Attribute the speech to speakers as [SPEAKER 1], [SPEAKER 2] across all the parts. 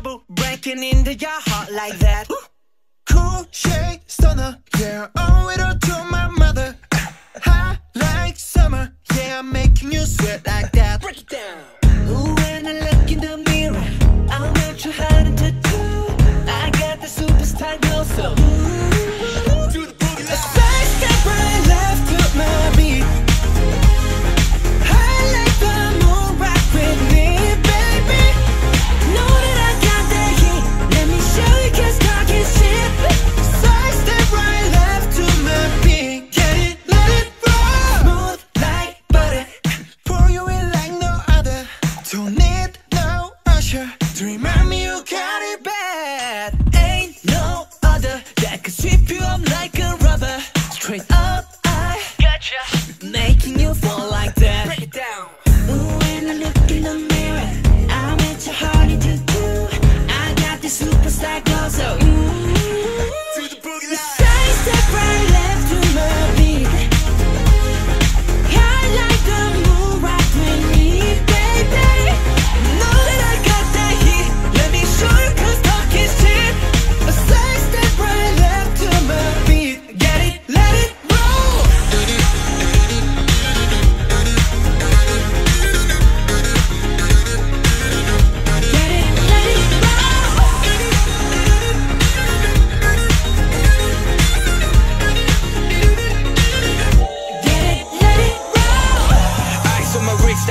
[SPEAKER 1] trouble breaking into your heart like that. Cool shade stunner, yeah. Oh. don't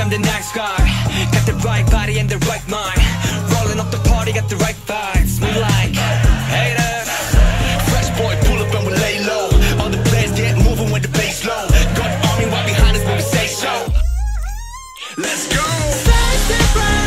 [SPEAKER 2] I'm the next guy. Got the right body and the right mind. Rolling up the party, got the right vibes. We like haters.
[SPEAKER 3] Fresh boy, pull up and we lay low. All the players when the bass low. Got army right behind us when we say so. Let's go.
[SPEAKER 1] Sunset